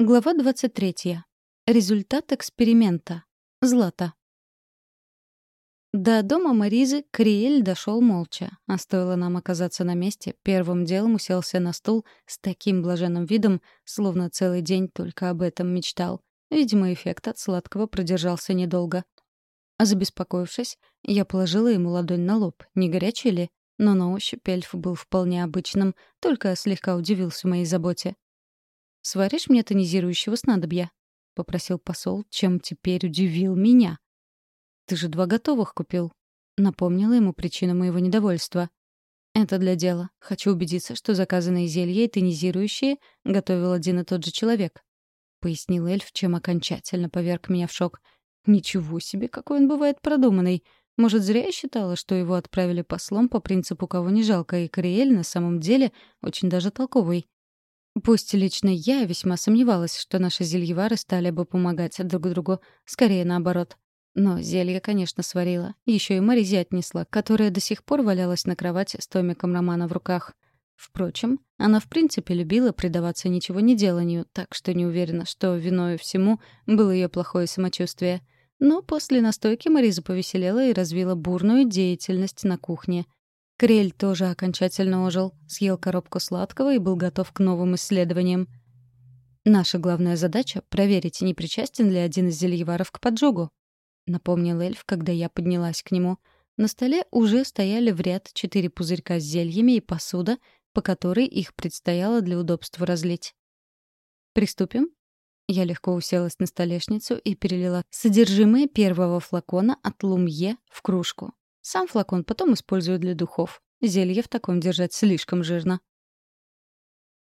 Глава 23. Результат эксперимента. Злата. До дома Маризы Криэль дошел молча, а стоило нам оказаться на месте, первым делом уселся на стул с таким блаженным видом, словно целый день только об этом мечтал. Видимо, эффект от сладкого продержался недолго. А забеспокоившись, я положила ему ладонь на лоб, не горячий ли, но на ощупь эльф был вполне обычным, только слегка удивился моей заботе. «Сваришь мне тонизирующего снадобья?» — попросил посол, чем теперь удивил меня. «Ты же два готовых купил», — напомнила ему причину моего недовольства. «Это для дела. Хочу убедиться, что заказанные зелья и тонизирующие готовил один и тот же человек», — пояснил эльф, чем окончательно поверг меня в шок. «Ничего себе, какой он бывает продуманный. Может, зря я считала, что его отправили послом по принципу «кого не жалко», и Кориэль на самом деле очень даже толковый. Пусть лично я весьма сомневалась, что наши зельевары стали бы помогать друг другу, скорее наоборот. Но зелье, конечно, сварила. Еще и Маризе отнесла, которая до сих пор валялась на кровати с томиком романа в руках. Впрочем, она в принципе любила предаваться ничего не деланию, так что не уверена, что виною всему было ее плохое самочувствие. Но после настойки Мариза повеселела и развила бурную деятельность на кухне. Крель тоже окончательно ожил, съел коробку сладкого и был готов к новым исследованиям. «Наша главная задача — проверить, не причастен ли один из зельеваров к поджогу», — напомнил эльф, когда я поднялась к нему. На столе уже стояли в ряд четыре пузырька с зельями и посуда, по которой их предстояло для удобства разлить. «Приступим?» Я легко уселась на столешницу и перелила содержимое первого флакона от Лумье в кружку. Сам флакон потом использую для духов. Зелье в таком держать слишком жирно.